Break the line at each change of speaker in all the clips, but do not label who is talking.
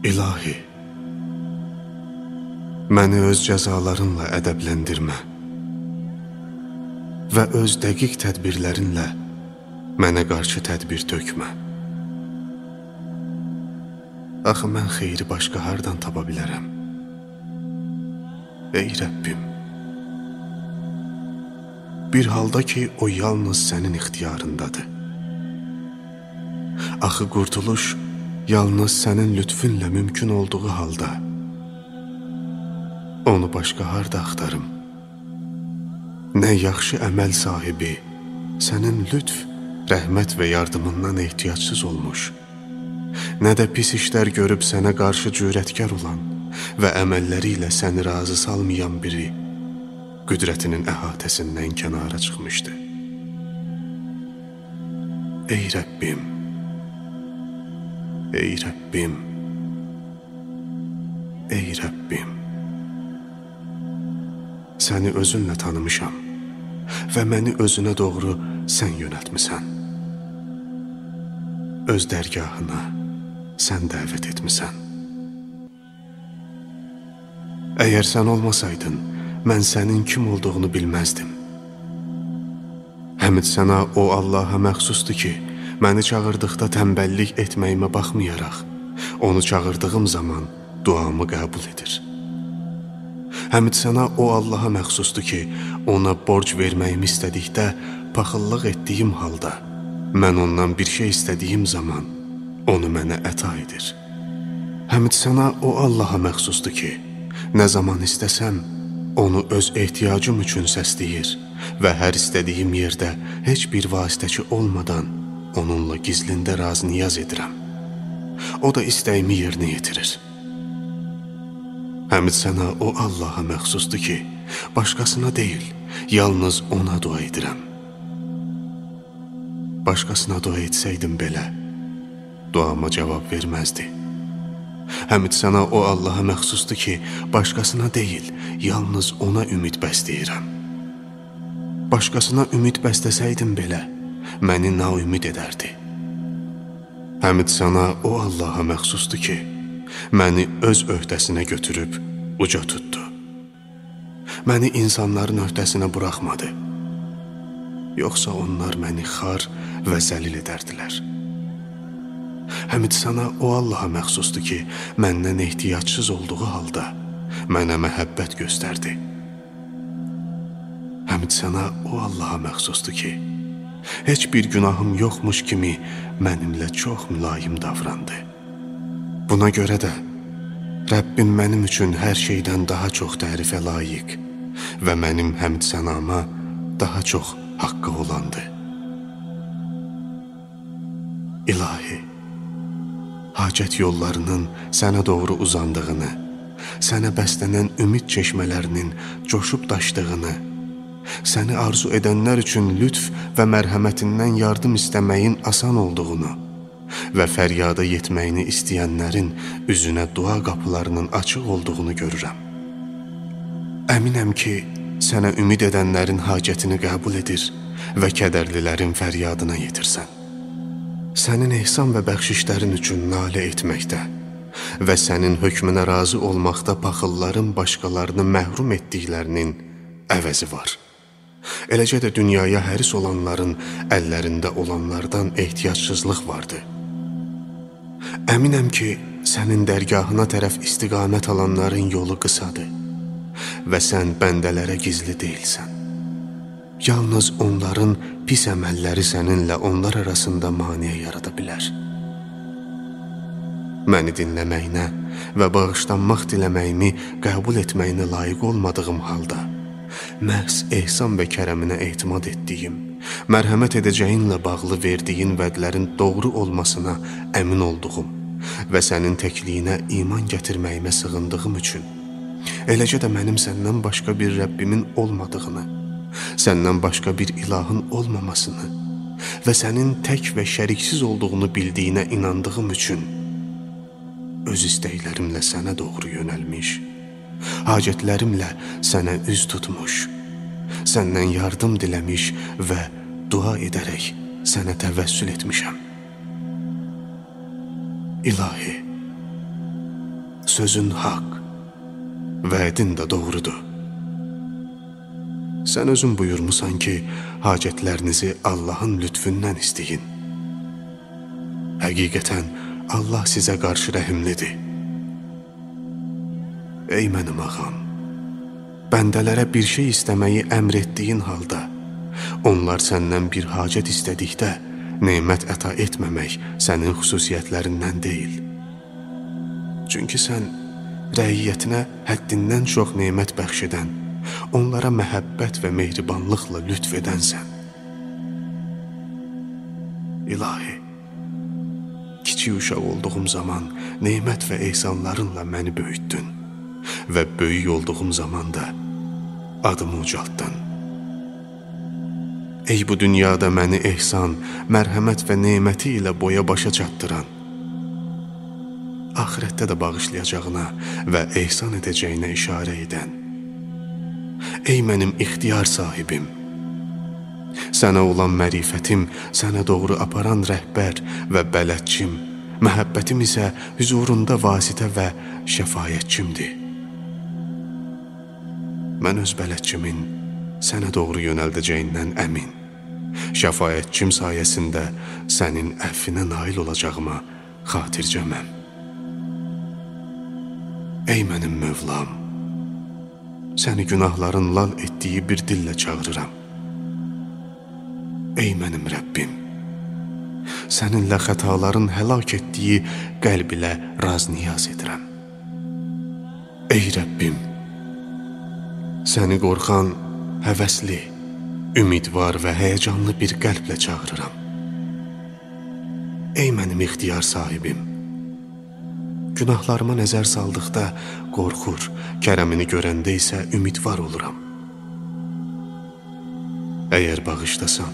İlahi, məni öz cəzalarınla ədəbləndirmə və öz dəqiq tədbirlərinlə mənə qarşı tədbir tökmə. Axı mən xeyri başqa hardan tapa bilərəm? Ey Rəbbim, bir halda ki, o yalnız sənin ixtiyarındadır. Axı qurtuluş yalnız sənin lütfünlə mümkün olduğu halda onu başqa harda axtarım? Nə yaxşı əməl sahibi sənin lütf, rəhmət və yardımından ehtiyacsız olmuş, nə də pis işlər görüb sənə qarşı cürətkar olan və əməlləri ilə səni razı salmayan biri qüdrətinin əhatəsindən kənara çıxmışdı. Ey Rəbbim, Ey Rəbbim, ey Rəbbim, səni özünlə tanımışam və məni özünə doğru sən yönətmisən. Öz dərgahına sən dəvət etmisən. Əgər sən olmasaydın, mən sənin kim olduğunu bilməzdim. Həmid sənə o Allaha məxsusdur ki, Məni çağırdıqda tənbəllik etməyimə baxmayaraq, onu çağırdığım zaman duamı qəbul edir. Həmid sənə o Allaha məxsusdur ki, ona borc verməyimi istədikdə, paxıllıq etdiyim halda, mən ondan bir şey istədiyim zaman, onu mənə əta edir. Həmid sənə o Allaha məxsusdur ki, nə zaman istəsəm, onu öz ehtiyacım üçün səsləyir və hər istədiyim yerdə heç bir vasitəçi olmadan onunla gizlində razı niyaz edirəm. O da istəyimi yerinə yetirir. Həmid sənə o Allaha məxsusdur ki, başqasına deyil, yalnız ona dua edirəm. Başqasına dua etsəydim belə, duama cavab verməzdi. Həmid sənə o Allaha məxsusdur ki, başqasına deyil, yalnız ona ümid bəsləyirəm. Başqasına ümid bəsləsəydim belə, məni naümid edərdi. Həmid sana o Allaha məxsusdur ki, məni öz öhdəsinə götürüb uca tutdu. Məni insanların öhdəsinə buraxmadı. Yoxsa onlar məni xar və zəlil edərdilər. Həmid sana o Allaha məxsusdur ki, məndən ehtiyacsız olduğu halda mənə məhəbbət göstərdi. Həmid sana o Allaha məxsusdur ki, Heç bir günahım yoxmuş kimi mənimlə çox mülayim davrandı. Buna görə də Rəbbim mənim üçün hər şeydən daha çox tərifə layiq və mənim həmd sənama daha çox haqqı olandı. İlahi, hacət yollarının sənə doğru uzandığını, sənə bəslənən ümid çeşmələrinin coşub daşdığını, səni arzu edənlər üçün lütf və mərhəmətindən yardım istəməyin asan olduğunu və fəryada yetməyini istəyənlərin üzünə dua qapılarının açıq olduğunu görürəm. Əminəm ki, sənə ümid edənlərin hacətini qəbul edir və kədərlilərin fəryadına yetirsən. Sənin ehsan və bəxşişlərin üçün nalə etməkdə və sənin hökmünə razı olmaqda paxılların başqalarını məhrum etdiklərinin əvəzi var.'' Eləcə də dünyaya həris olanların əllərində olanlardan ehtiyacsızlıq vardı. Əminəm ki, sənin dərgahına tərəf istiqamət alanların yolu qısadır və sən bəndələrə gizli deyilsən. Yalnız onların pis əməlləri səninlə onlar arasında maneə yarada bilər. Məni dinləməyinə və bağışlanmaq diləməyimi qəbul etməyinə layiq olmadığım halda, məhz ehsan və kərəminə etimad etdiyim, mərhəmət edəcəyinlə bağlı verdiyin vədlərin doğru olmasına əmin olduğum və sənin təkliyinə iman gətirməyimə sığındığım üçün, eləcə də mənim səndən başqa bir Rəbbimin olmadığını, səndən başqa bir ilahın olmamasını və sənin tək və şəriksiz olduğunu bildiyinə inandığım üçün, öz istəklərimlə sənə doğru yönəlmiş, hacətlərimlə sənə üz tutmuş, səndən yardım diləmiş və dua edərək sənə təvəssül etmişəm. İlahi, sözün haqq, vədin də doğrudur. Sən özün buyurmusan ki, hacətlərinizi Allahın lütfündən istəyin. Həqiqətən Allah sizə qarşı rəhimlidir. Ey mənim ağam, bəndələrə bir şey istəməyi əmr etdiyin halda, onlar səndən bir hacət istədikdə, nemət əta etməmək sənin xüsusiyyətlərindən deyil. Çünki sən rəiyyətinə həddindən çox nemət bəxş edən, onlara məhəbbət və mehribanlıqla lütf edənsən. İlahi, kiçik uşaq olduğum zaman nemət və ehsanlarınla məni böyütdün və böyük olduğum zaman da adımı ucaltdın. Ey bu dünyada məni ehsan, mərhəmət və neməti ilə boya başa çatdıran, axirətdə də bağışlayacağına və ehsan edəcəyinə işarə edən, Ey mənim ixtiyar sahibim, sənə olan mərifətim, sənə doğru aparan rəhbər və bələdçim, məhəbbətim isə hüzurunda vasitə və şəfayətçimdir. Mən öz bələdçimin sənə doğru yönəldəcəyindən əmin şəfayətçim sayəsində sənin əffinə nail olacağıma xatircəməm. Ey mənim Mövlam, səni günahların lal etdiyi bir dillə çağırıram. Ey mənim Rəbbim, səninlə xətaların həlak etdiyi qəlb ilə raz niyaz edirəm. Ey Rəbbim, səni qorxan, həvəsli, ümidvar və həyəcanlı bir qəlblə çağırıram. Ey mənim ixtiyar sahibim, günahlarıma nəzər saldıqda qorxur, kərəmini görəndə isə ümidvar oluram. Əgər bağışlasan,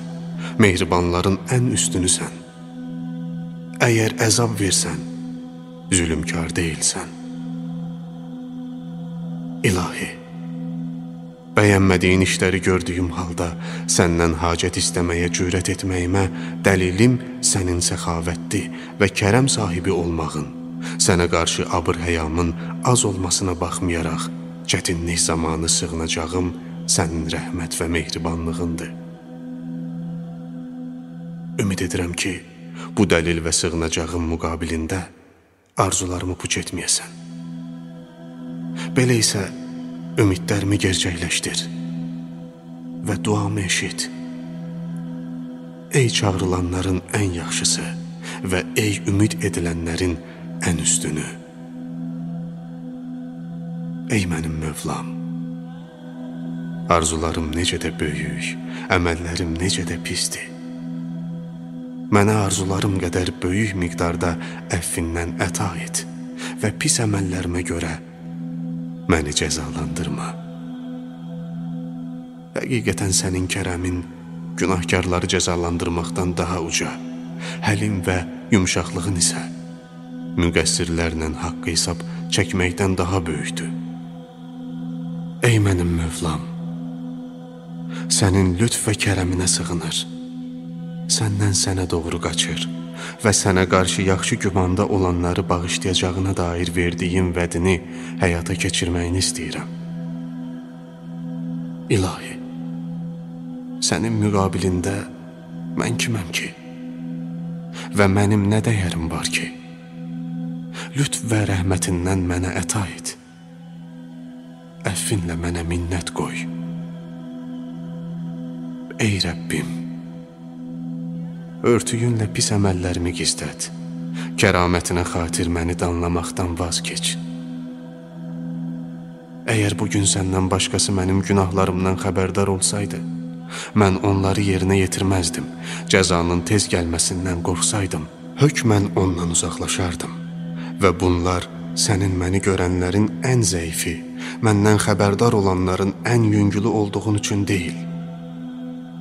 mehribanların ən üstünüsən. Əgər əzab versən, zülümkar deyilsən. İlahi, Bəyənmədiyin işləri gördüyüm halda səndən hacət istəməyə cürət etməyimə dəlilim sənin səxavətli və kərəm sahibi olmağın, sənə qarşı abır-həyamın az olmasına baxmayaraq, çətinlik zamanı sığınacağım sənin rəhmət və mehribanlığındır. Ümid edirəm ki, bu dəlil və sığınacağım müqabilində arzularımı puç etməyəsən. Belə isə ümidlərimi gerçəkləşdir və duamı eşit. Ey çağrılanların ən yaxşısı və ey ümid edilənlərin ən üstünü. Ey mənim Mövlam, arzularım necə də böyük, əməllərim necə də pisdir. Mənə arzularım qədər böyük miqdarda əffindən əta et və pis əməllərimə görə məni cəzalandırma. Həqiqətən sənin kərəmin günahkarları cəzalandırmaqdan daha uca, həlim və yumşaqlığın isə müqəssirlərlə haqq hesab çəkməkdən daha böyükdür. Ey mənim Mövlam, sənin lütf və kərəminə sığınır, səndən sənə doğru qaçır və sənə qarşı yaxşı gümanda olanları bağışlayacağına dair verdiyim vədini həyata keçirməyini istəyirəm. İlahi, sənin müqabilində mən kiməm ki? Və mənim nə dəyərim var ki? Lütf və rəhmətindən mənə əta et. Əffinlə mənə minnət qoy. Ey Rəbbim, örtüyünlə pis əməllərimi gizlət. Kəramətinə xatir məni danlamaqdan vaz keç. Əgər bu gün səndən başqası mənim günahlarımdan xəbərdar olsaydı, mən onları yerinə yetirməzdim. Cəzanın tez gəlməsindən qorxsaydım, hökmən ondan uzaqlaşardım. Və bunlar sənin məni görənlərin ən zəifi, məndən xəbərdar olanların ən yüngülü olduğun üçün deyil.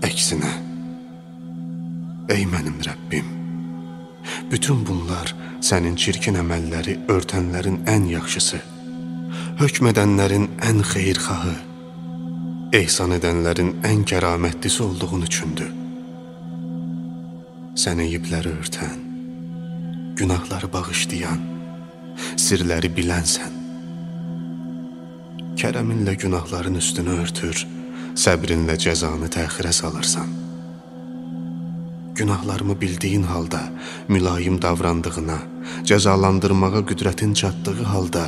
Əksinə, Ey mənim Rəbbim, bütün bunlar sənin çirkin əməlləri örtənlərin ən yaxşısı, hökm edənlərin ən xeyirxahı, ehsan edənlərin ən kəramətlisi olduğun üçündür. Sən eyibləri örtən, günahları bağışlayan, sirləri bilənsən. Kərəminlə günahların üstünü örtür, səbrinlə cəzanı təxirə salırsan. Günahlarımı bildiyin halda mülayim davrandığına, cəzalandırmağa qüdrətin çatdığı halda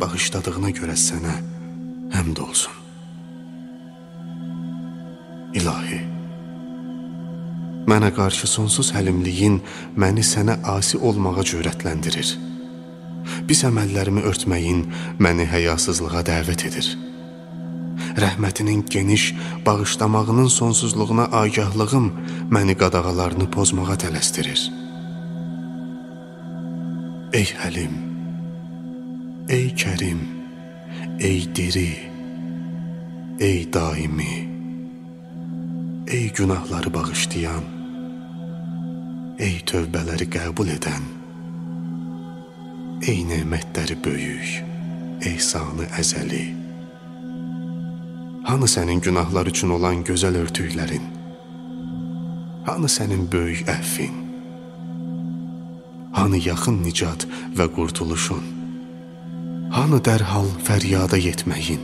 bağışladığına görə sənə həmd olsun. İlahi, mənə qarşı sonsuz həlimliyin məni sənə asi olmağa cürətləndirir. Pis əməllərimi örtməyin məni həyasızlığa dəvət edir. Rəhmətinin geniş, bağışlamağının sonsuzluğuna agahlığım məni qadağalarını pozmağa tələsdirir. Ey Həlim, ey Kərim, ey diri, ey daimi, ey günahları bağışlayan, ey tövbələri qəbul edən, ey nemətləri böyük, ehsanı əzəli. Hanı sənin günahlar üçün olan gözəl örtüklərin? Hanı sənin böyük əffin? Hanı yaxın nicat və qurtuluşun? Hanı dərhal fəryada yetməyin?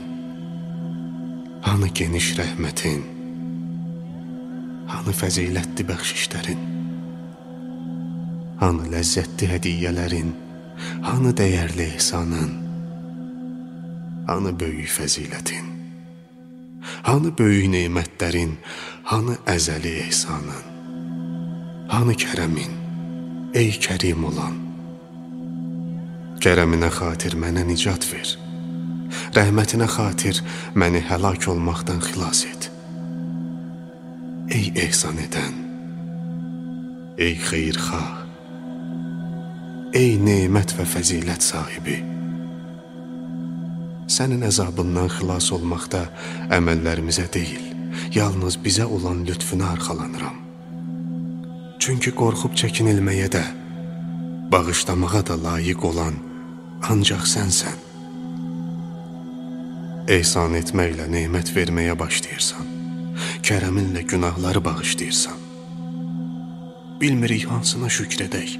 Hanı geniş rəhmətin? Hanı fəzilətli bəxşişlərin? Hanı ləzzətli hədiyyələrin? Hanı dəyərli ehsanın? Hanı böyük fəzilətin? Hanı böyük nemətlərin? Hanı əzəli ehsanın? Hanı kərəmin? Ey kərim olan, kərəminə xatir mənə nicat ver. Rəhmətinə xatir məni həlak olmaqdan xilas et. Ey ehsan edən, ey xeyirxah, ey nemət və fəzilət sahibi. Sənin əzabından xilas olmaqda əməllərimizə deyil, yalnız bizə olan lütfünə arxalanıram. Çünki qorxub çəkinilməyə də, bağışlamağa da layiq olan ancaq sənsən. Ehsan etməklə nemət verməyə başlayırsan. Kərəminlə günahları bağışlayırsan. Bilmirik hansına şükr edək.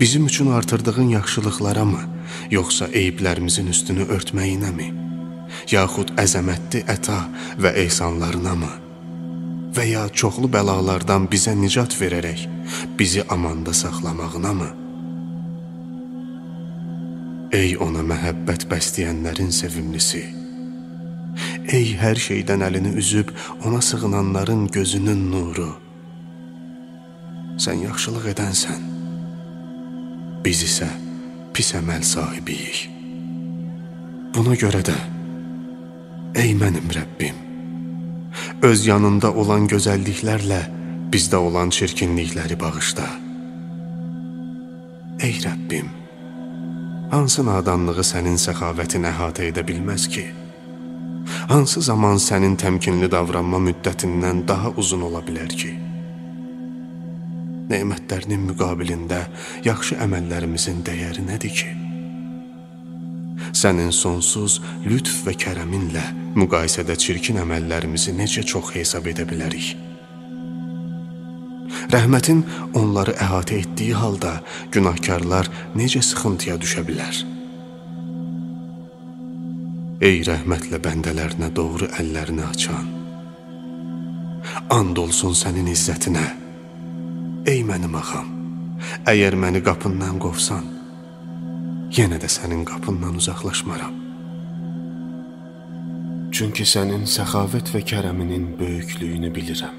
Bizim üçün artırdığın yaxşılıqlara mı, yoxsa eyiblərimizin üstünü örtməyinə mi? Yaxud əzəmətli əta və ehsanlarına mı? və ya çoxlu bəlalardan bizə nicat verərək bizi amanda saxlamağına mı? Ey ona məhəbbət bəsləyənlərin sevimlisi. Ey hər şeydən əlini üzüb ona sığınanların gözünün nuru. Sən yaxşılıq edənsən. Biz isə pis əməl sahibiyik. Buna görə də ey mənim Rəbbim öz yanında olan gözəlliklərlə bizdə olan çirkinlikləri bağışla. Ey Rəbbim, hansı nadanlığı sənin səxavətin əhatə edə bilməz ki? Hansı zaman sənin təmkinli davranma müddətindən daha uzun ola bilər ki? Nemətlərinin müqabilində yaxşı əməllərimizin dəyəri nədir ki? Sənin sonsuz lütf və kərəminlə müqayisədə çirkin əməllərimizi necə çox hesab edə bilərik? Rəhmətin onları əhatə etdiyi halda günahkarlar necə sıxıntıya düşə bilər? Ey rəhmətlə bəndələrinə doğru əllərini açan, and olsun sənin izzətinə. Ey mənim ağam, əgər məni qapından qovsan, yenə də sənin qapından uzaqlaşmaram. Çünki sənin səxavət və kərəminin böyüklüyünü bilirəm.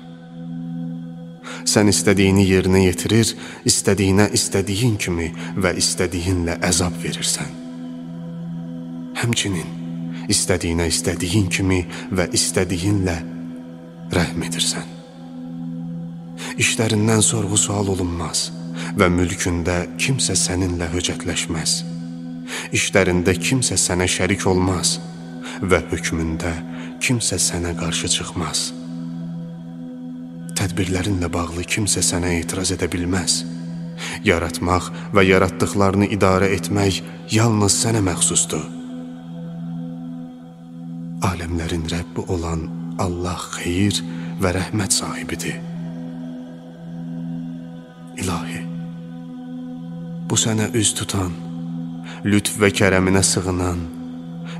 Sən istədiyini yerinə yetirir, istədiyinə istədiyin kimi və istədiyinlə əzab verirsən. Həmçinin istədiyinə istədiyin kimi və istədiyinlə rəhm edirsən. İşlərindən sorğu-sual olunmaz və mülkündə kimsə səninlə höcətləşməz işlərində kimsə sənə şərik olmaz və hökmündə kimsə sənə qarşı çıxmaz. Tədbirlərinlə bağlı kimsə sənə etiraz edə bilməz. Yaratmaq və yaratdıqlarını idarə etmək yalnız sənə məxsusdur. Aləmlərin Rəbbi olan Allah xeyir və rəhmət sahibidir. İlahi, bu sənə üz tutan, lütf və kərəminə sığınan,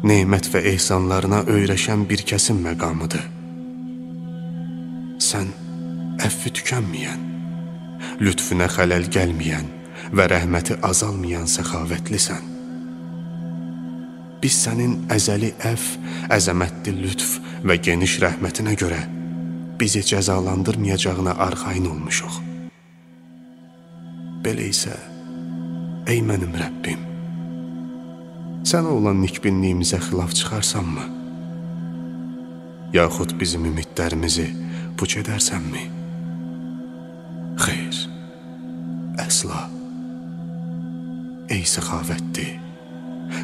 nemət və ehsanlarına öyrəşən bir kəsin məqamıdır. Sən əfvi tükənməyən, lütfünə xələl gəlməyən və rəhməti azalmayan səxavətlisən. Biz sənin əzəli əf, əzəmətli lütf və geniş rəhmətinə görə bizi cəzalandırmayacağına arxayın olmuşuq. Belə isə, ey mənim Rəbbim, sənə olan nikbinliyimizə xilaf çıxarsanmı? Yaxud bizim ümidlərimizi puç edərsənmi? Xeyr, əsla. Ey səxavətli,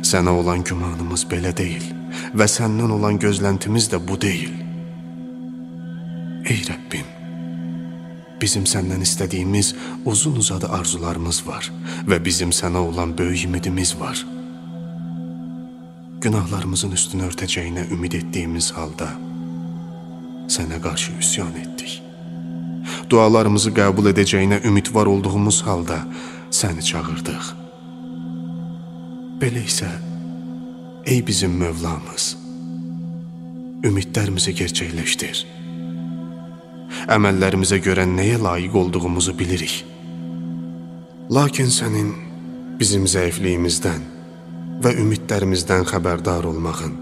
sənə olan gümanımız belə deyil və səndən olan gözləntimiz də bu deyil. Ey Rəbbim, bizim səndən istədiyimiz uzun-uzadı arzularımız var və bizim sənə olan böyük ümidimiz var. Günahlarımızın üstünü örtəcəyinə ümid etdiyimiz halda sənə qarşı üsyan etdik. Dualarımızı qəbul edəcəyinə ümidvar olduğumuz halda səni çağırdıq. Belə isə, ey bizim Mövlamız, ümidlərimizi gerçəkləşdir. Əməllərimizə görə nəyə layiq olduğumuzu bilirik. Lakin sənin bizim zəifliyimizdən və ümidlərimizdən xəbərdar olmağın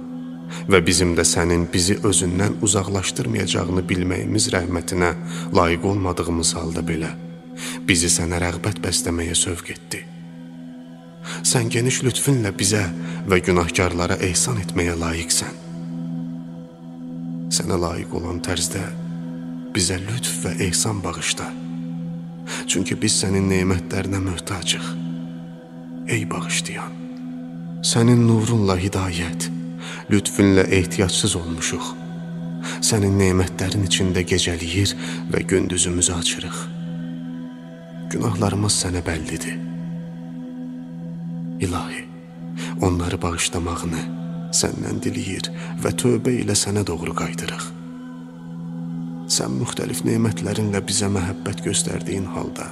və bizim də sənin bizi özündən uzaqlaşdırmayacağını bilməyimiz rəhmətinə layiq olmadığımız halda belə bizi sənə rəğbət bəsləməyə sövq etdi. Sən geniş lütfünlə bizə və günahkarlara ehsan etməyə layiqsən. Sənə layiq olan tərzdə bizə lütf və ehsan bağışla. Çünki biz sənin nemətlərinə möhtacıq. Ey bağışlayan, sənin nurunla hidayət, lütfünlə ehtiyacsız olmuşuq. Sənin nemətlərin içində gecəliyir və gündüzümüzü açırıq. Günahlarımız sənə bəllidir. İlahi, onları bağışlamağını səndən diləyir və tövbə ilə sənə doğru qaydırıq. Sən müxtəlif nemətlərinlə bizə məhəbbət göstərdiyin halda,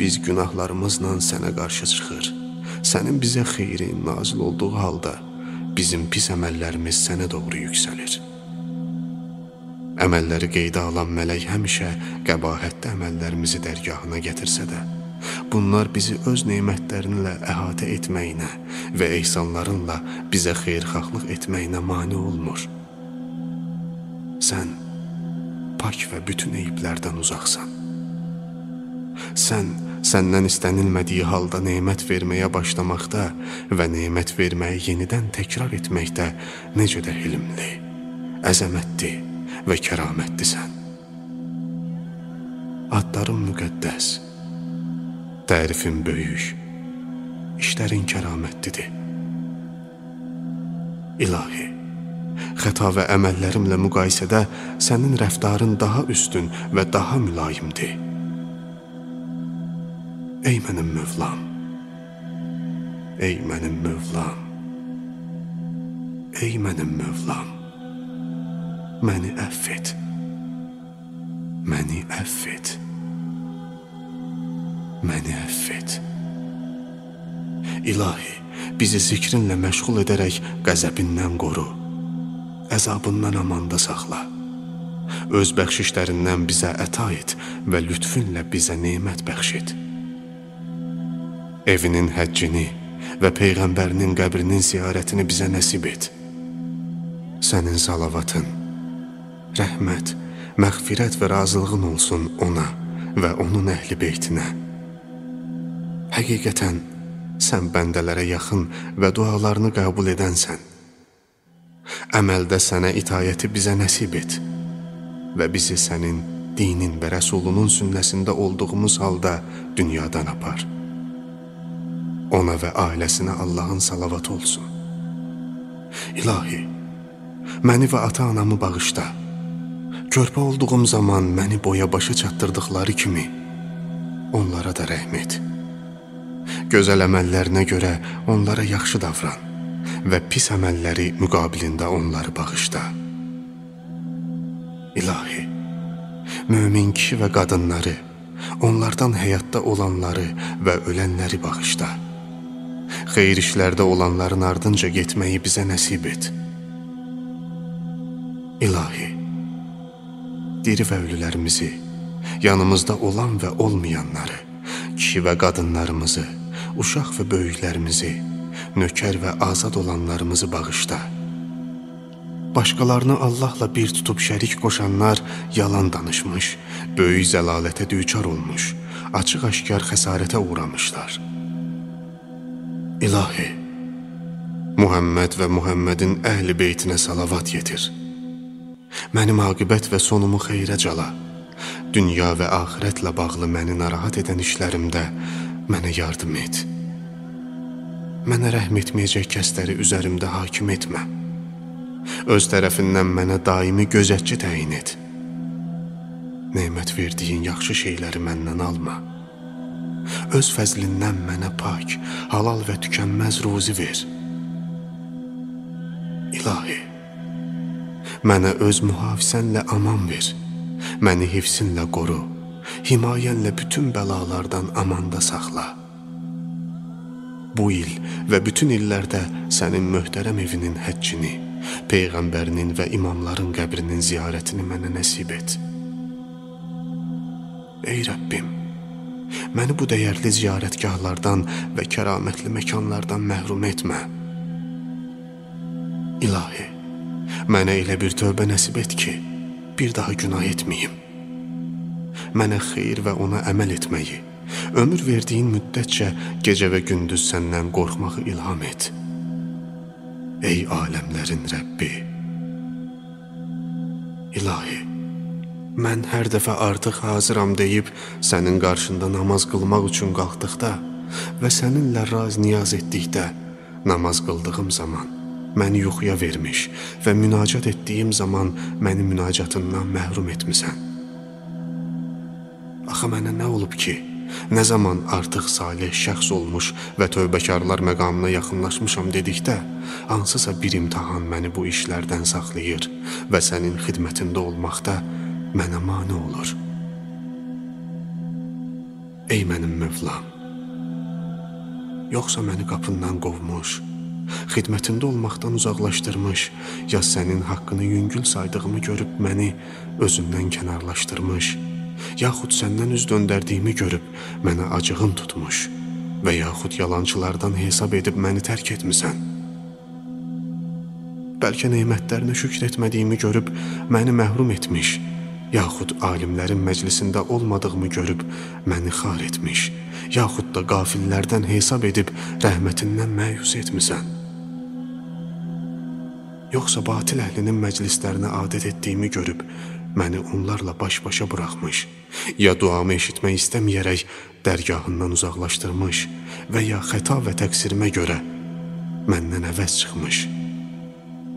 biz günahlarımızla sənə qarşı çıxır. Sənin bizə xeyrin nazil olduğu halda, bizim pis əməllərimiz sənə doğru yüksəlir. Əməlləri qeydə alan mələk həmişə qəbahətli əməllərimizi dərgahına gətirsə də, Bunlar bizi öz nemətlərinlə əhatə etməyinə və ehsanlarınla bizə xeyirxahlıq etməyinə mane olmur. Sən pak və bütün eyiblərdən uzaqsan. Sən səndən istənilmədiyi halda nemət verməyə başlamaqda və nemət verməyi yenidən təkrar etməkdə necə də hilmli, əzəmətli və kəramətlisən. Adların müqəddəs Tərifin böyük, işlərin kəramətlidir. İlahi, xəta və əməllərimlə müqayisədə sənin rəftarın daha üstün və daha mülayimdir. Ey mənim Mövlam, ey mənim Mövlam, ey mənim Mövlam, məni əff et, məni əff et. Məni əff et. İlahi, bizi zikrinlə məşğul edərək qəzəbindən qoru, əzabından amanda saxla. Öz bəxşişlərindən bizə əta et və lütfünlə bizə nemət bəxş et. Evinin həccini və Peyğəmbərinin qəbrinin ziyarətini bizə nəsib et. Sənin salavatın, rəhmət, məğfirət və razılığın olsun ona və onun əhli beytinə. Həqiqətən, sən bəndələrə yaxın və dualarını qəbul edənsən. Əməldə sənə itayəti bizə nəsib et və bizi sənin dinin və rəsulunun sünnəsində olduğumuz halda dünyadan apar. Ona və ailəsinə Allahın salavatı olsun. İlahi, məni və ata-anamı bağışla. Körpə olduğum zaman məni boya başa çatdırdıqları kimi onlara da rəhm et.'' Gözəl əməllərinə görə onlara yaxşı davran və pis əməlləri müqabilində onları bağışla. İlahi, mömin kişi və qadınları, Onlardan həyatda olanları və ölənləri bağışla. Xeyir işlərdə olanların ardınca getməyi bizə nəsib et. İlahi, diri və ölülərimizi, yanımızda olan və olmayanları, kişi və qadınlarımızı, uşaq və böyüklərimizi, nökər və azad olanlarımızı bağışla. Başqalarını Allahla bir tutub şərik qoşanlar yalan danışmış, böyük zəlalətə düçar olmuş, açıq-aşkar xəsarətə uğramışlar. İlahi, Muhammed və Muhammedin əhli beytinə salavat yetir. Mənim aqibət və sonumu xeyrə cala. Dünya və axirətlə bağlı məni narahat edən işlərimdə mənə yardım et. Mənə rəhm etməyəcək kəsləri üzərimdə hakim etmə. Öz tərəfindən mənə daimi gözətçi təyin et. Nemət verdiyin yaxşı şeyləri məndən alma. Öz fəzlindən mənə pak, halal və tükənməz ruzi ver. İlahi, mənə öz mühafizənlə aman ver. Məni hifsinlə qoru, himayənlə bütün bəlalardan amanda saxla. Bu il və bütün illərdə sənin möhtərəm evinin həccini, Peyğəmbərinin və imamların qəbrinin ziyarətini mənə nəsib et. Ey Rəbbim, məni bu dəyərli ziyarətgahlardan və kəramətli məkanlardan məhrum etmə. İlahi, mənə elə bir tövbə nəsib et ki, bir daha günah etməyim. Mənə xeyir və ona əməl etməyi, ömür verdiyin müddətcə gecə və gündüz səndən qorxmağı ilham et.'' Ey aləmlərin Rəbbi İlahi Mən hər dəfə artıq hazıram deyib sənin qarşında namaz qılmaq üçün qalxdıqda və səninlə raz niyaz etdikdə namaz qıldığım zaman məni yuxuya vermiş və münacat etdiyim zaman məni münacatından məhrum etmisən. Axı mənə nə olub ki, Nə zaman artıq salih şəxs olmuş və tövbəkarlar məqamına yaxınlaşmışam dedikdə, hansısa bir imtahan məni bu işlərdən saxlayır və sənin xidmətində olmaqda mənə mane olur. Ey mənim Mövlam, yoxsa məni qapından qovmuş, xidmətində olmaqdan uzaqlaşdırmış, ya sənin haqqını yüngül saydığımı görüb məni özündən kənarlaşdırmış, yaxud səndən üz döndərdiyimi görüb mənə acığın tutmuş və yaxud yalançılardan hesab edib məni tərk etmisən. Bəlkə nemətlərinə şükr etmədiyimi görüb məni məhrum etmiş, yaxud alimlərin məclisində olmadığımı görüb məni xar etmiş, yaxud da qafillərdən hesab edib rəhmətindən məyus etmisən. Yoxsa batil əhlinin məclislərinə adət etdiyimi görüb məni onlarla baş-başa buraxmış, ya duamı eşitmək istəməyərək dərgahından uzaqlaşdırmış və ya xəta və təqsirimə görə məndən əvəz çıxmış,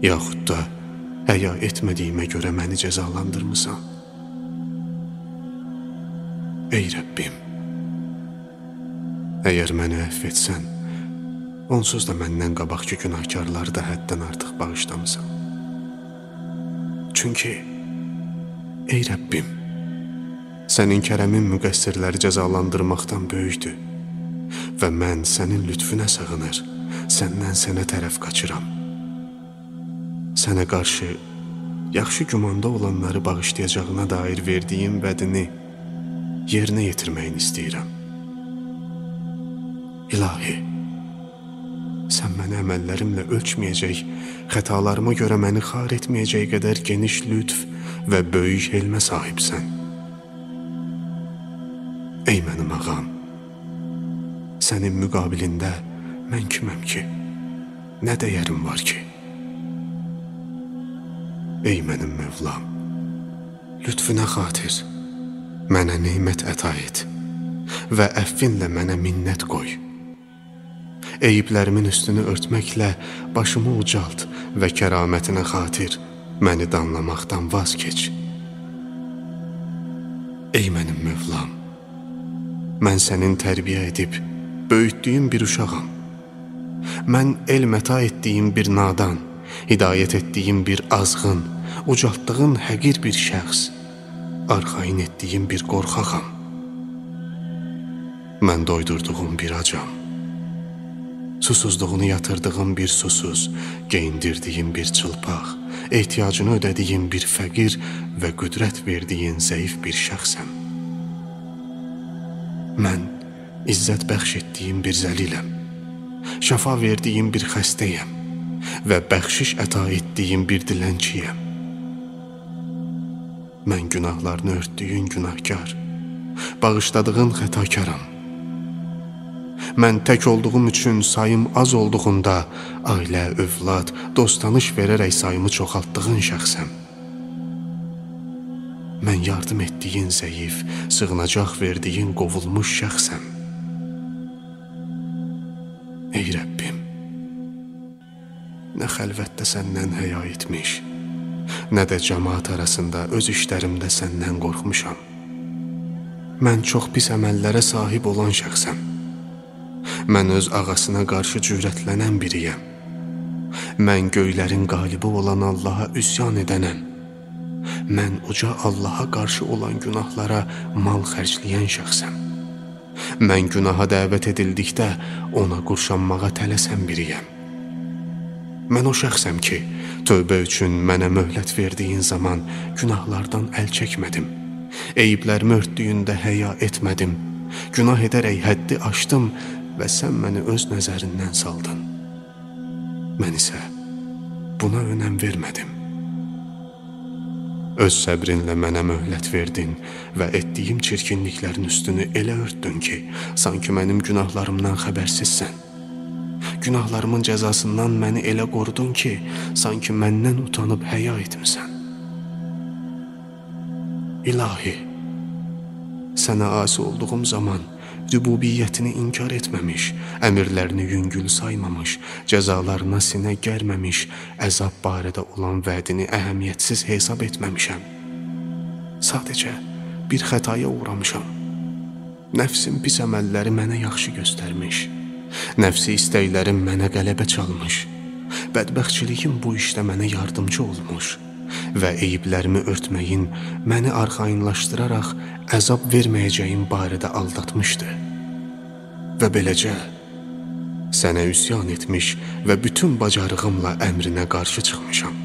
yaxud da həya etmədiyimə görə məni cəzalandırmısan. Ey Rəbbim, əgər məni əfv etsən, onsuz da məndən qabaqki günahkarları da həddən artıq bağışlamısan. Çünki Ey Rəbbim, sənin kərəmin müqəssirləri cəzalandırmaqdan böyükdür və mən sənin lütfünə sığınır, səndən sənə tərəf qaçıram. Sənə qarşı yaxşı gümanda olanları bağışlayacağına dair verdiyim vədini yerinə yetirməyini istəyirəm. İlahi, sən məni əməllərimlə ölçməyəcək, xətalarıma görə məni xar etməyəcək qədər geniş lütf və böyük elmə sahibsən. Ey mənim ağam, sənin müqabilində mən kiməm ki? Nə dəyərim var ki? Ey mənim Mövlam, lütfünə xatir mənə neymət əta et və əfvinlə mənə minnət qoy. Eyiblərimin üstünü örtməklə başımı ucalt və kəramətinə xatir məni danlamaqdan vaz keç. Ey mənim Mövlam, mən sənin tərbiyə edib böyütdüyüm bir uşağam. Mən elm əta etdiyim bir nadan, hidayət etdiyim bir azğın, ucaltdığın həqir bir şəxs, arxain etdiyim bir qorxağam. Mən doydurduğum bir acam. Susuzluğunu yatırdığım bir susuz, geyindirdiyim bir çılpaq, ehtiyacını ödədiyim bir fəqir və qüdrət verdiyin zəif bir şəxsəm. Mən izzət bəxş etdiyim bir zəliləm. Şəfa verdiyim bir xəstəyəm və bəxşiş əta etdiyim bir dilənçiyəm. Mən günahlarını örtdüyün günahkar, bağışladığın xətakaram. Mən tək olduğum üçün sayım az olduğunda ailə, övlad, dost-tanış verərək sayımı çoxaltdığın şəxsəm. Mən yardım etdiyin zəif, sığınacaq verdiyin qovulmuş şəxsəm. Ey Rəbbim, nə xəlvətdə səndən həya etmiş, nə də cəmaat arasında öz işlərimdə səndən qorxmuşam. Mən çox pis əməllərə sahib olan şəxsəm. Mən öz ağasına qarşı cürətlənən biriyəm. Mən göylərin qalibi olan Allaha üsyan edənəm. Mən uca Allaha qarşı olan günahlara mal xərcləyən şəxsəm. Mən günaha dəvət edildikdə ona qurşanmağa tələsən biriyəm. Mən o şəxsəm ki, tövbə üçün mənə möhlət verdiyin zaman günahlardan əl çəkmədim. Eyiblərimi örtdüyündə həya etmədim. Günah edərək həddi aşdım və sən məni öz nəzərindən saldın. Mən isə buna önəm vermədim. Öz səbrinlə mənə möhlət verdin və etdiyim çirkinliklərin üstünü elə örtdün ki, sanki mənim günahlarımdan xəbərsizsən. Günahlarımın cəzasından məni elə qorudun ki, sanki məndən utanıb həya etmisən. İlahi, sənə asi olduğum zaman rübubiyyətini inkar etməmiş, əmirlərini yüngül saymamış, cəzalarına sinə gərməmiş, əzab barədə olan vədini əhəmiyyətsiz hesab etməmişəm. Sadəcə bir xətaya uğramışam. Nəfsim pis əməlləri mənə yaxşı göstərmiş. Nəfsi istəklərim mənə qələbə çalmış. Bədbəxtçiliyin bu işdə mənə yardımcı olmuş və eyiblərimi örtməyin məni arxayınlaşdıraraq əzab verməyəcəyim barədə aldatmışdı. Və beləcə sənə üsyan etmiş və bütün bacarığımla əmrinə qarşı çıxmışam.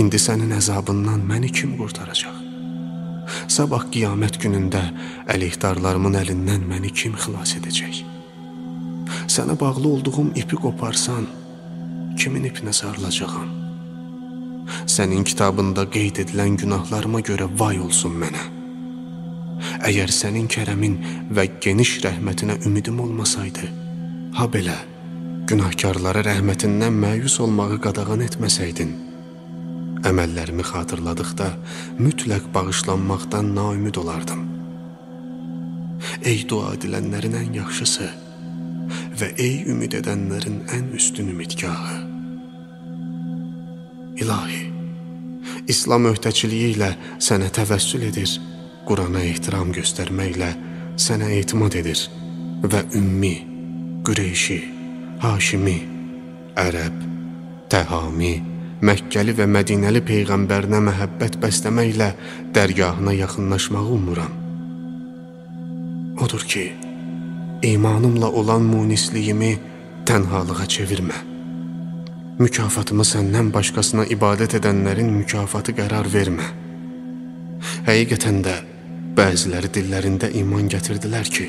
İndi sənin əzabından məni kim qurtaracaq? Sabah qiyamət günündə əleyhdarlarımın əlindən məni kim xilas edəcək? Sənə bağlı olduğum ipi qoparsan, kimin ipinə sarılacağam? Sənin kitabında qeyd edilən günahlarıma görə vay olsun mənə. Əgər sənin kərəmin və geniş rəhmətinə ümidim olmasaydı, ha belə günahkarlara rəhmətindən məyus olmağı qadağan etməsəydin, əməllərimi xatırladıqda mütləq bağışlanmaqdan naümid olardım. Ey dua edilənlərin ən yaxşısı və ey ümid edənlərin ən üstün ümidgahı. İlahi, İslam öhdəçiliyi ilə sənə təvəssül edir Qurana ehtiram göstərməklə sənə etimad edir və ümmi, Qüreyşi, Haşimi, Ərəb, Təhami, Məkkəli və Mədinəli peyğəmbərinə məhəbbət bəsləməklə dərgahına yaxınlaşmağı umuram. Odur ki, imanımla olan munisliyimi tənhalığa çevirmə. Mükafatımı səndən başqasına ibadət edənlərin mükafatı qərar vermə. Həqiqətən də Bəziləri dillərində iman gətirdilər ki,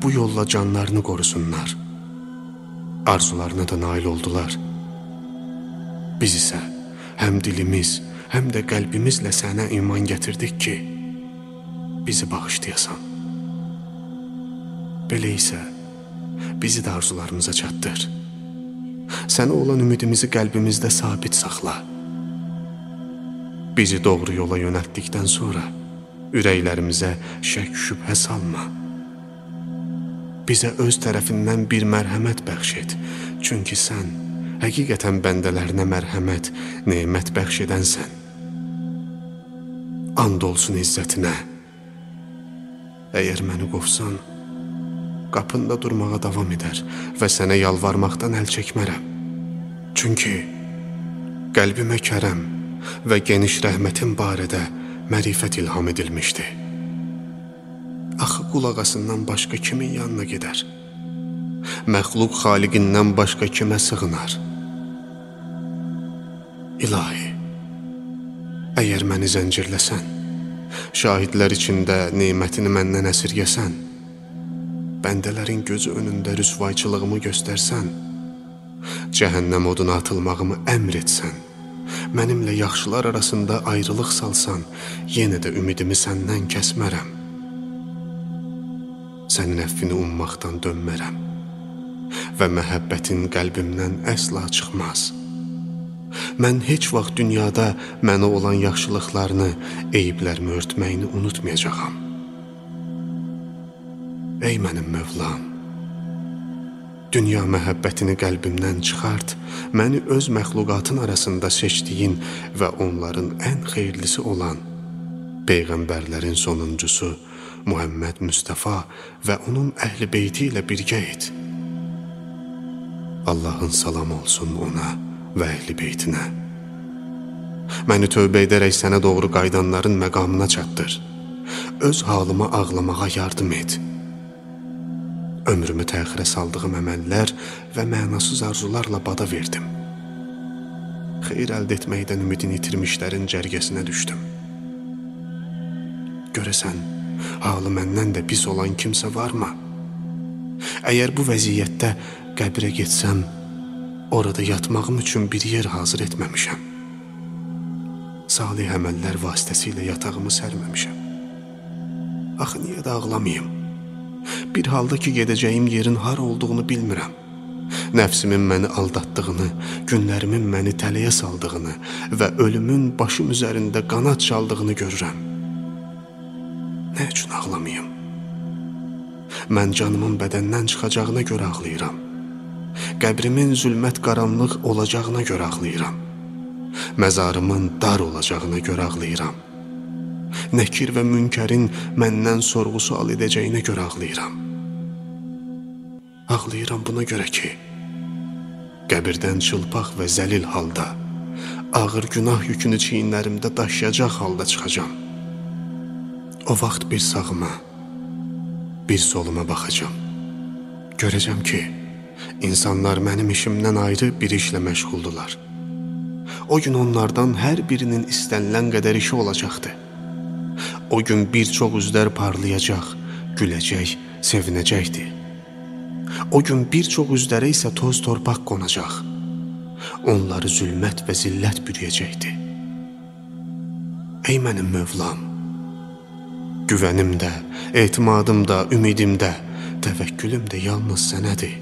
bu yolla canlarını qorusunlar. Arzularına da nail oldular. Biz isə həm dilimiz, həm də qəlbimizlə sənə iman gətirdik ki, bizi bağışlayasan. Belə isə bizi də arzularımıza çatdır. Sənə olan ümidimizi qəlbimizdə sabit saxla. Bizi doğru yola yönəltdikdən sonra ürəklərimizə şək şübhə salma. Bizə öz tərəfindən bir mərhəmət bəxş et, çünki sən həqiqətən bəndələrinə mərhəmət, nemət bəxş edənsən. And olsun izzətinə. Əgər məni qovsan, qapında durmağa davam edər və sənə yalvarmaqdan əl çəkmərəm. Çünki qəlbimə kərəm və geniş rəhmətin barədə mərifət ilham edilmişdi. axı qulağasından başqa kimin yanına gedər? Məxluq xaliqindən başqa kimə sığınar? İlahi, əgər məni zəncirləsən, şahidlər içində nemətini məndən əsirgəsən, bəndələrin gözü önündə rüsvayçılığımı göstərsən, cəhənnəm oduna atılmağımı əmr etsən, mənimlə yaxşılar arasında ayrılıq salsan, yenə də ümidimi səndən kəsmərəm. Sənin əffini ummaqdan dönmərəm və məhəbbətin qəlbimdən əsla çıxmaz. Mən heç vaxt dünyada mənə olan yaxşılıqlarını, eyiblərimi örtməyini unutmayacağam. Ey mənim Mövlam, dünya məhəbbətini qəlbimdən çıxart, məni öz məxluqatın arasında seçdiyin və onların ən xeyirlisi olan peyğəmbərlərin sonuncusu Muhammed Mustafa və onun əhli beyti ilə birgə et. Allahın salam olsun ona və əhli beytinə. Məni tövbə edərək sənə doğru qaydanların məqamına çatdır. Öz halıma ağlamağa yardım et.'' Ömrümü təxirə saldığım əməllər və mənasız arzularla bada verdim. Xeyir əldə etməkdən ümidini itirmişlərin cərgəsinə düşdüm. Görəsən, halı məndən də pis olan kimsə varmı? Əgər bu vəziyyətdə qəbrə getsəm, orada yatmağım üçün bir yer hazır etməmişəm. Salih əməllər vasitəsilə yatağımı sərməmişəm. Axı niyə də ağlamayım? Bir halda ki, gedəcəyim yerin hara olduğunu bilmirəm. Nəfsimin məni aldatdığını, günlərimin məni tələyə saldığını və ölümün başım üzərində qanad çaldığını görürəm. Nə üçün ağlamayım? Mən canımın bədəndən çıxacağına görə ağlayıram. Qəbrimin zülmət qaranlıq olacağına görə ağlayıram. Məzarımın dar olacağına görə ağlayıram. Nəkir və münkərin məndən sorğu-sual edəcəyinə görə ağlayıram. Ağlayıram buna görə ki, qəbirdən çılpaq və zəlil halda, ağır günah yükünü çiyinlərimdə daşıyacaq halda çıxacam. O vaxt bir sağıma, bir soluma baxacam. Görəcəm ki, insanlar mənim işimdən ayrı bir işlə məşğuldular. O gün onlardan hər birinin istənilən qədər işi olacaqdı. O gün bir çox üzlər parlayacaq, güləcək, sevinəcəkdi. O gün bir çox üzlərə isə toz torpaq qonacaq. Onları zülmət və zillət bürüyəcəkdi. Ey mənim Mövlam, güvənim də, etimadım da, ümidim də, təvəkkülüm də yalnız sənədir.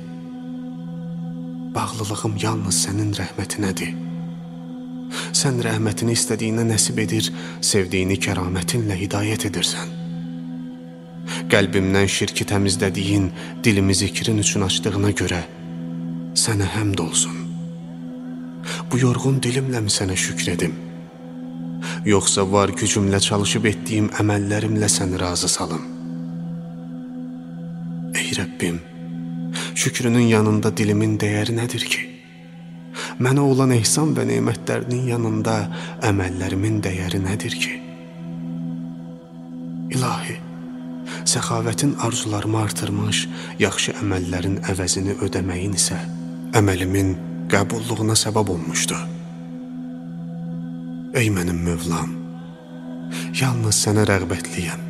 Bağlılığım yalnız sənin rəhmətinədir. Sən rəhmətini istədiyinə nəsib edir, sevdiyini kəramətinlə hidayət edirsən. Qəlbimdən şirki təmizlədiyin, dilimi zikrin üçün açdığına görə sənə həmd olsun. Bu yorğun dilimləmi sənə şükr edim? Yoxsa var gücümlə çalışıb etdiyim əməllərimlə səni razı salım? Ey Rəbbim, şükrünün yanında dilimin dəyəri nədir ki? Mənə olan ehsan və nemətlərinin yanında əməllərimin dəyəri nədir ki? İlahi, səxavətin arzularımı artırmış, yaxşı əməllərin əvəzini ödəməyin isə əməlimin qəbulluğuna səbəb olmuşdu. Ey mənim Mövlam, yalnız sənə rəğbətliyəm.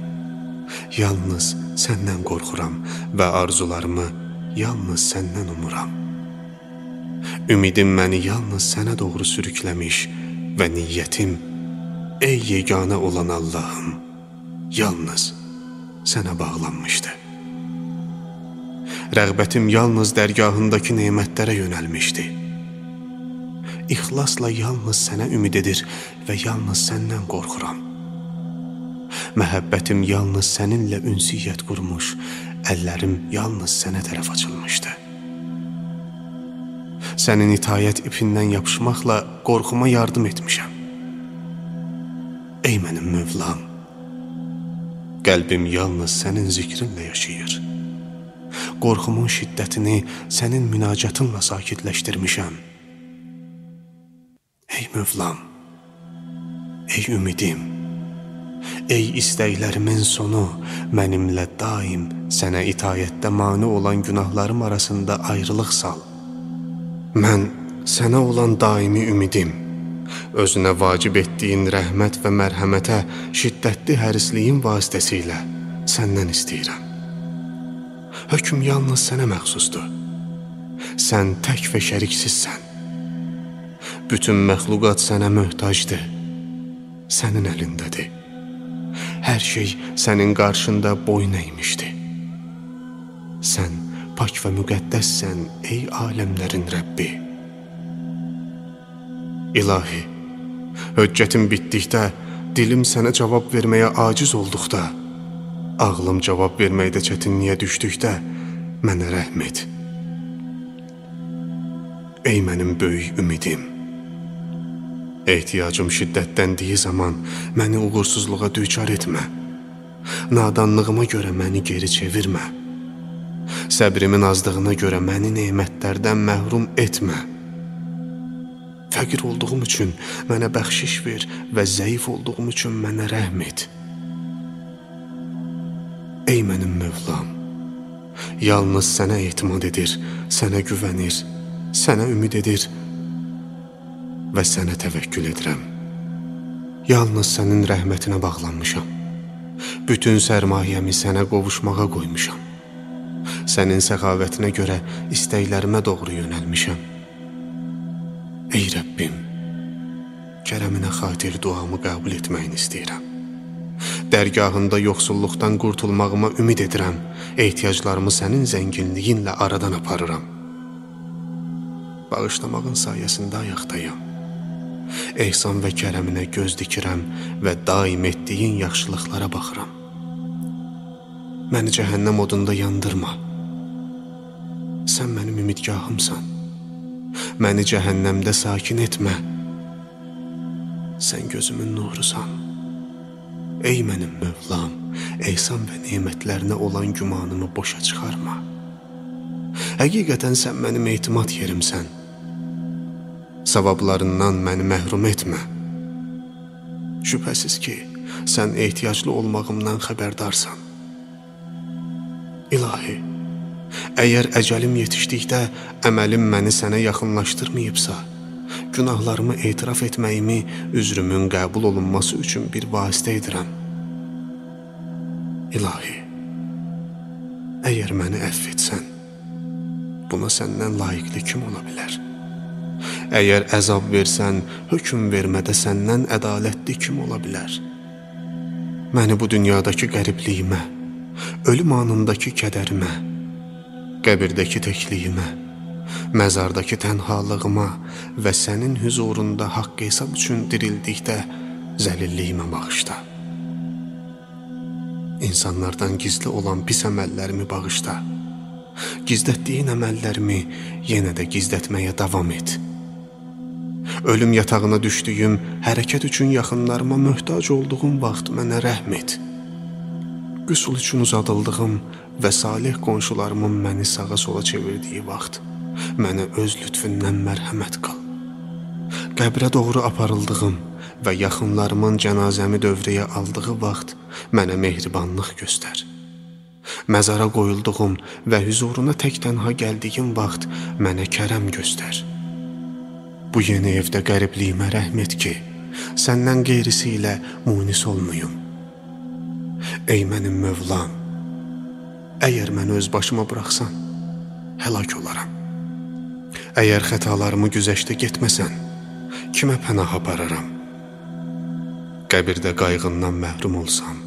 Yalnız səndən qorxuram və arzularımı yalnız səndən umuram. Ümidim məni yalnız sənə doğru sürükləmiş və niyyətim ey yeganə olan Allahım yalnız sənə bağlanmışdı. Rəğbətim yalnız dərgahındakı nemətlərə yönəlmişdi. İxlasla yalnız sənə ümid edir və yalnız səndən qorxuram. Məhəbbətim yalnız səninlə ünsiyyət qurmuş, əllərim yalnız sənə tərəf açılmışdı sənin itayət ipindən yapışmaqla qorxuma yardım etmişəm. Ey mənim Mövlam, qəlbim yalnız sənin zikrinlə yaşayır. Qorxumun şiddətini sənin münacatınla sakitləşdirmişəm. Ey Mövlam, ey ümidim, Ey istəklərimin sonu, mənimlə daim sənə itayətdə mane olan günahlarım arasında ayrılıq sal. Mən sənə olan daimi ümidim, özünə vacib etdiyin rəhmət və mərhəmətə şiddətli hərisliyin vasitəsilə səndən istəyirəm. Hökm yalnız sənə məxsusdur. Sən tək və şəriksizsən. Bütün məxluqat sənə möhtacdır. Sənin əlindədir. Hər şey sənin qarşında boyun əymişdi. Sən pak və müqəddəssən, ey aləmlərin Rəbbi. İlahi, höccətim bitdikdə, dilim sənə cavab verməyə aciz olduqda, ağlım cavab verməkdə çətinliyə düşdükdə, mənə rəhm et. Ey mənim böyük ümidim, Ehtiyacım şiddətləndiyi zaman məni uğursuzluğa düçar etmə. Nadanlığıma görə məni geri çevirmə. Səbrimin azlığına görə məni nemətlərdən məhrum etmə. Fəqir olduğum üçün mənə bəxşiş ver və zəif olduğum üçün mənə rəhm et. Ey mənim Mövlam, yalnız sənə etimad edir, sənə güvənir, sənə ümid edir və sənə təvəkkül edirəm. Yalnız sənin rəhmətinə bağlanmışam. Bütün sərmayəmi sənə qovuşmağa qoymuşam. Sənin səxavətinə görə istəklərimə doğru yönəlmişəm. Ey Rəbbim, kərəminə xatir duamı qəbul etməyini istəyirəm. Dərgahında yoxsulluqdan qurtulmağıma ümid edirəm. Ehtiyaclarımı sənin zənginliyinlə aradan aparıram. Bağışlamağın sayəsində ayaqdayam ehsan və kərəminə göz dikirəm və daim etdiyin yaxşılıqlara baxıram. Məni cəhənnəm odunda yandırma. Sən mənim ümidgahımsan. Məni cəhənnəmdə sakin etmə. Sən gözümün nurusan. Ey mənim Mövlam, ehsan və nemətlərinə olan gümanımı boşa çıxarma. Həqiqətən sən mənim etimad yerimsən savablarından məni məhrum etmə. Şübhəsiz ki, sən ehtiyaclı olmağımdan xəbərdarsan. İlahi, əgər əcəlim yetişdikdə əməlim məni sənə yaxınlaşdırmayıbsa, günahlarımı etiraf etməyimi üzrümün qəbul olunması üçün bir vasitə edirəm. İlahi, əgər məni əfv etsən, buna səndən layiqli kim ola bilər? Əgər əzab versən, hökm vermədə səndən ədalətli kim ola bilər? Məni bu dünyadakı qəribliyimə, ölüm anındakı kədərimə, qəbirdəki təkliyimə, məzardakı tənhalığıma və sənin huzurunda haqq hesab üçün dirildikdə zəlilliyimə bağışla. İnsanlardan gizli olan pis əməllərimi bağışla. Gizlətdiyin əməllərimi yenə də gizlətməyə davam et.'' Ölüm yatağına düşdüyüm, hərəkət üçün yaxınlarıma möhtac olduğum vaxt mənə rəhm et. Qüsul üçün uzadıldığım və salih qonşularımın məni sağa sola çevirdiyi vaxt mənə öz lütfündən mərhəmət qal. Qəbrə doğru aparıldığım və yaxınlarımın cənazəmi dövrəyə aldığı vaxt mənə mehribanlıq göstər. Məzara qoyulduğum və huzuruna tək tənha gəldiyim vaxt mənə kərəm göstər.'' Bu yeni evdə qəribliyimə rəhm et ki, səndən qeyrisi ilə munis olmayım. Ey mənim Mövlam, əgər məni öz başıma buraxsan, həlak olaram. Əgər xətalarımı güzəşdə getməsən, kimə pənah apararam? Qəbirdə qayğından məhrum olsam,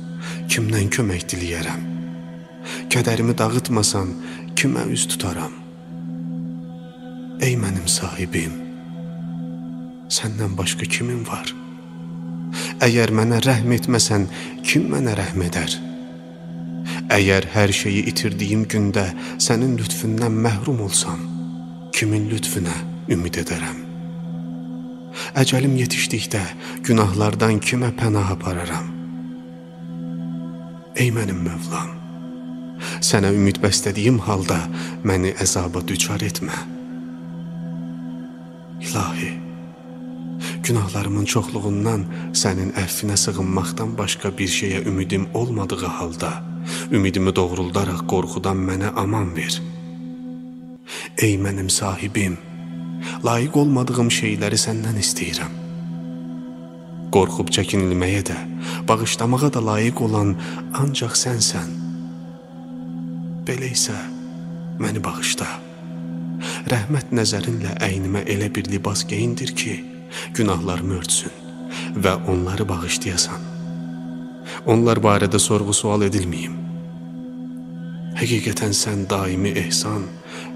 kimdən kömək diləyərəm? Kədərimi dağıtmasan, kimə üz tutaram? Ey mənim sahibim, səndən başqa kimin var? Əgər mənə rəhm etməsən, kim mənə rəhm edər? Əgər hər şeyi itirdiyim gündə sənin lütfündən məhrum olsam, kimin lütfünə ümid edərəm? Əcəlim yetişdikdə günahlardan kimə pənah apararam? Ey mənim Mövlam, sənə ümid bəslədiyim halda məni əzaba düçar etmə. İlahi, Günahlarımın çoxluğundan sənin əffinə sığınmaqdan başqa bir şeyə ümidim olmadığı halda, ümidimi doğruldaraq qorxudan mənə aman ver. Ey mənim sahibim, layiq olmadığım şeyləri səndən istəyirəm. Qorxub çəkinilməyə də, bağışlamağa da layiq olan ancaq sənsən. Belə isə məni bağışla. Rəhmət nəzərinlə əynimə elə bir libas geyindir ki, günahlarımı örtsün və onları bağışlayasan. Onlar barədə sorğu-sual edilməyim. Həqiqətən sən daimi ehsan,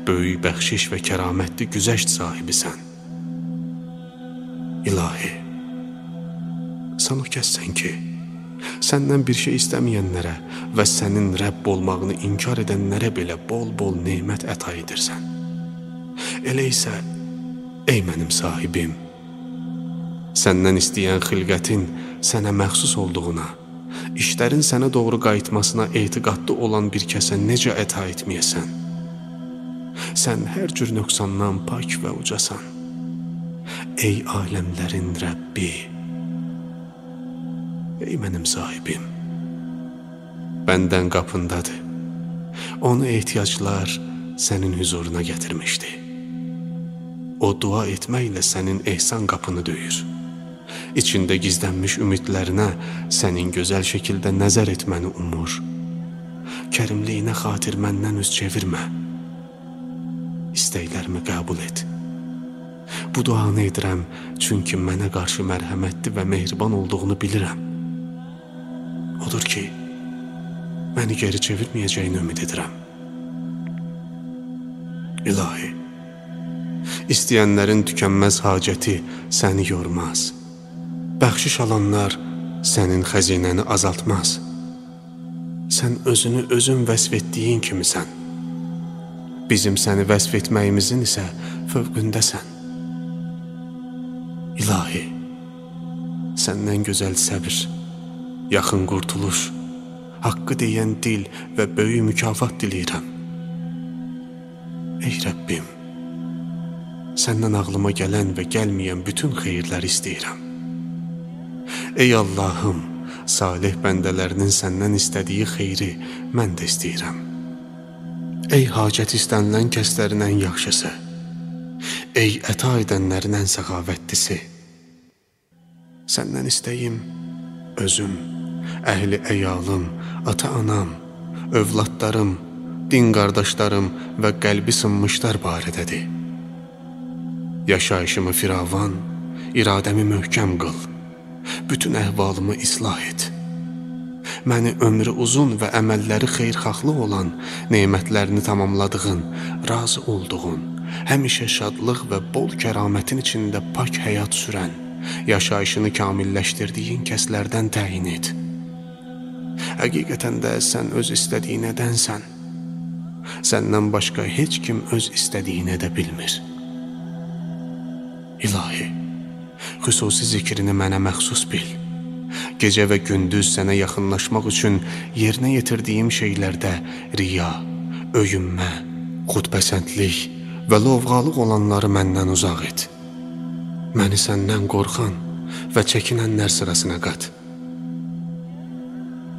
böyük bəxşiş və kəramətli güzəşt sahibisən. İlahi, sən o kəssən ki, səndən bir şey istəməyənlərə və sənin Rəbb olmağını inkar edənlərə belə bol-bol nemət əta edirsən. Elə isə, ey mənim sahibim, Səndən istəyən xilqətin sənə məxsus olduğuna, işlərin sənə doğru qayıtmasına etiqadlı olan bir kəsə necə əta etməyəsən? Sən hər cür nöqsandan pak və ucasan. Ey aləmlərin Rəbbi! Ey mənim sahibim! Bəndən qapındadır. Onu ehtiyaclar sənin huzuruna gətirmişdi. O dua etməklə sənin ehsan qapını döyür içində gizlənmiş ümidlərinə sənin gözəl şəkildə nəzər etməni umur. Kərimliyinə xatir məndən üz çevirmə. İstəklərimi qəbul et. Bu duanı edirəm, çünki mənə qarşı mərhəmətli və mehriban olduğunu bilirəm. Odur ki, məni geri çevirməyəcəyini ümid edirəm. İlahi, istəyənlərin tükənməz hacəti səni yormaz.'' Bəxşiş alanlar sənin xəzinəni azaltmaz. Sən özünü özün vəsf etdiyin kimisən. Bizim səni vəsf etməyimizin isə fövqündəsən. İlahi, səndən gözəl səbir, yaxın qurtuluş, haqqı deyən dil və böyük mükafat diləyirəm. Ey Rəbbim, səndən ağlıma gələn və gəlməyən bütün xeyirləri istəyirəm. Ey Allahım, salih bəndələrinin səndən istədiyi xeyri mən də istəyirəm. Ey hacət istənilən kəslərin ən yaxşısı, ey əta edənlərin ən səxavətlisi, səndən istəyim özüm, əhli əyalım, ata-anam, övladlarım, din qardaşlarım və qəlbi sınmışlar barədədir. Yaşayışımı firavan, iradəmi möhkəm qıl bütün əhvalımı islah et. Məni ömrü uzun və əməlləri xeyirxahlıq olan, nemətlərini tamamladığın, razı olduğun, həmişə şadlıq və bol kəramətin içində pak həyat sürən, yaşayışını kamilləşdirdiyin kəslərdən təyin et. Həqiqətən də sən öz istədiyinədənsən. Səndən başqa heç kim öz istədiyini edə bilmir. İlahi, xüsusi zikrini mənə məxsus bil. Gecə və gündüz sənə yaxınlaşmaq üçün yerinə yetirdiyim şeylərdə riya, öyünmə, xudbəsəndlik və lovğalıq olanları məndən uzaq et. Məni səndən qorxan və çəkinənlər sırasına qat.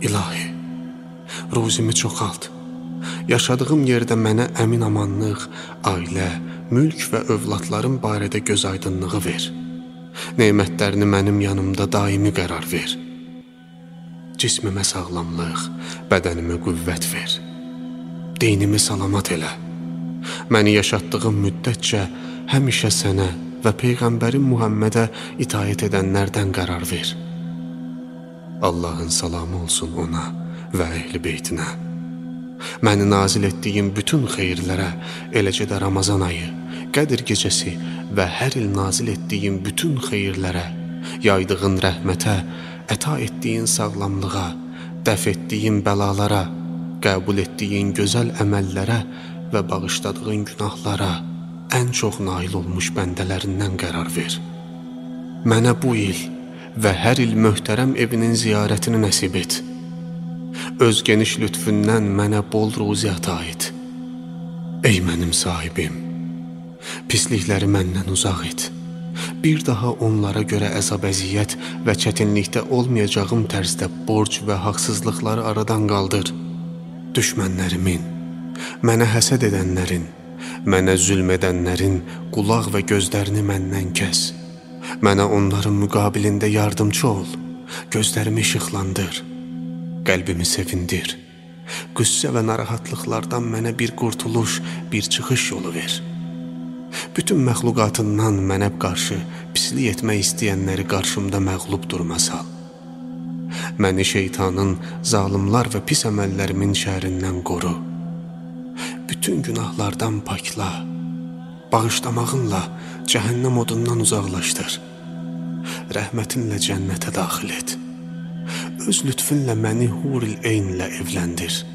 İlahi, ruzimi çoxalt. Yaşadığım yerdə mənə əmin amanlıq, ailə, mülk və övladlarım barədə göz aydınlığı ver.'' Nemətlərini mənim yanımda daimi qərar ver. Cismimə sağlamlıq, bədənimə qüvvət ver. Dinimi salamat elə. Məni yaşatdığın müddətcə həmişə sənə və Peyğəmbərin Muhammədə itayət edənlərdən qərar ver. Allahın salamı olsun ona və əhli beytinə. Məni nazil etdiyin bütün xeyirlərə, eləcə də Ramazan ayı, Qədir gecəsi və hər il nazil etdiyin bütün xeyirlərə, yaydığın rəhmətə, əta etdiyin sağlamlığa, dəf etdiyin bəlalara, qəbul etdiyin gözəl əməllərə və bağışladığın günahlara ən çox nail olmuş bəndələrindən qərar ver. Mənə bu il və hər il möhtərəm evinin ziyarətini nəsib et. Öz geniş lütfündən mənə bol ruzi əta et. Ey mənim sahibim! Pislikləri məndən uzaq et. bir daha onlara görə əzab-əziyyət və çətinlikdə olmayacağım tərzdə borc və haqsızlıqları aradan qaldır. Düşmənlərimin, mənə həsəd edənlərin, mənə zülm edənlərin qulaq və gözlərini məndən kəs. Mənə onların müqabilində yardımçı ol. Gözlərimi işıqlandır. Qəlbimi sevindir. Qüssə və narahatlıqlardan mənə bir qurtuluş, bir çıxış yolu ver.'' Bütün məxluqatından mənə qarşı pislik etmək istəyənləri qarşımda məğlub durma sal. Məni şeytanın, zalimlar və pis əməllərimin şərindən qoru. Bütün günahlardan pakla. Bağışlamağınla cəhənnəm odundan uzaqlaşdır. Rəhmətinlə cənnətə daxil et. Öz lütfünlə məni huril eynlə evləndir.''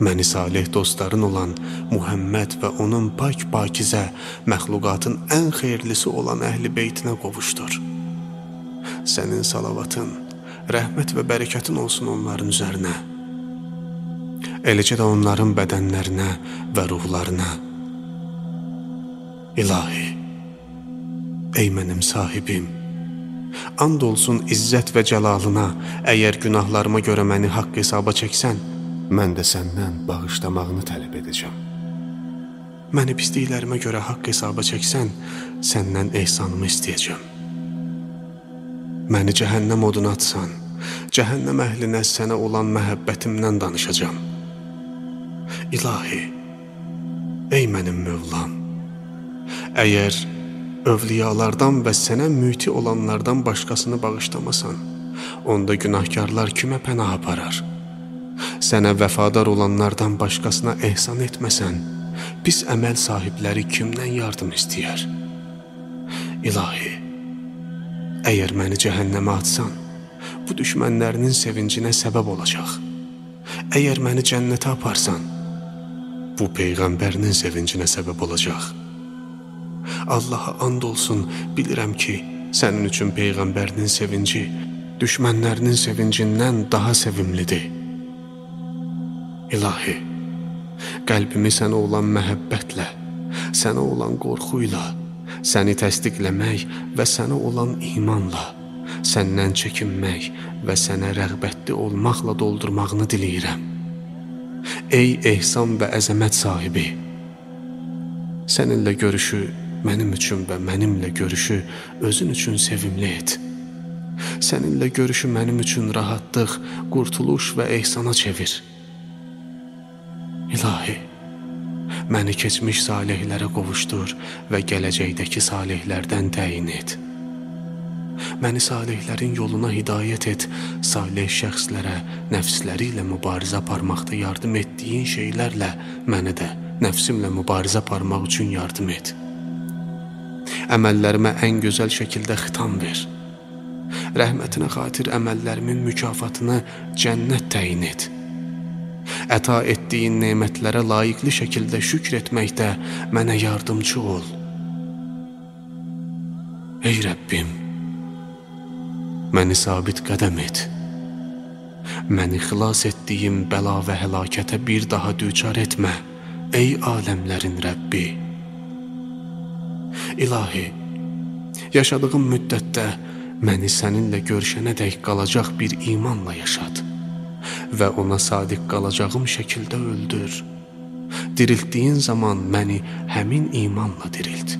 Məni salih dostların olan Muhammed və onun pak-pakizə, məxluqatın ən xeyirlisi olan əhli beytinə qovuşdur. Sənin salavatın, rəhmət və bərəkətin olsun onların üzərinə. Eləcə də onların bədənlərinə və ruhlarına. İlahi, ey mənim sahibim, and olsun izzət və cəlalına, əgər günahlarıma görə məni haqq hesaba çəksən, mən də səndən bağışlamağını tələb edəcəm. Məni pisliklərimə görə haqq hesaba çəksən, səndən ehsanımı istəyəcəm. Məni cəhənnəm oduna atsan, cəhənnəm əhlinə sənə olan məhəbbətimdən danışacağam. İlahi, ey mənim Mövlam, əgər övliyalardan və sənə müti olanlardan başqasını bağışlamasan, onda günahkarlar kimə pənah aparar?' Sənə vəfadar olanlardan başqasına ehsan etməsən, pis əməl sahibləri kimdən yardım istəyər? İlahi, əgər məni cəhənnəmə atsan, bu düşmənlərinin sevincinə səbəb olacaq. Əgər məni cənnətə aparsan, bu peyğəmbərinin sevincinə səbəb olacaq. Allaha and olsun, bilirəm ki, sənin üçün peyğəmbərinin sevinci düşmənlərinin sevincindən daha sevimlidir. İlahi, qəlbimi sənə olan məhəbbətlə, sənə olan qorxu ilə, səni təsdiqləmək və sənə olan imanla, səndən çəkinmək və sənə rəğbətli olmaqla doldurmağını diləyirəm. Ey ehsan və əzəmət sahibi, səninlə görüşü mənim üçün və mənimlə görüşü özün üçün sevimli et. Səninlə görüşü mənim üçün rahatlıq, qurtuluş və ehsana çevir.'' İlahi, məni keçmiş salihlərə qovuşdur və gələcəkdəki salihlərdən təyin et. Məni salihlərin yoluna hidayət et, salih şəxslərə nəfsləri ilə mübarizə aparmaqda yardım etdiyin şeylərlə mənə də nəfsimlə mübarizə aparmaq üçün yardım et. Əməllərimə ən gözəl şəkildə xitam ver. Rəhmətinə xatir əməllərimin mükafatını cənnət təyin et.'' Əta etdiyin nemətlərə layiqli şəkildə şükr etməkdə mənə yardımcı ol. Ey Rəbbim, məni sabit qədəm et. Məni xilas etdiyim bəla və həlakətə bir daha düçar etmə, ey aləmlərin Rəbbi. İlahi, yaşadığım müddətdə məni səninlə görüşənə dək qalacaq bir imanla yaşat və ona sadiq qalacağım şəkildə öldür. Diriltdiyin zaman məni həmin imanla dirilt.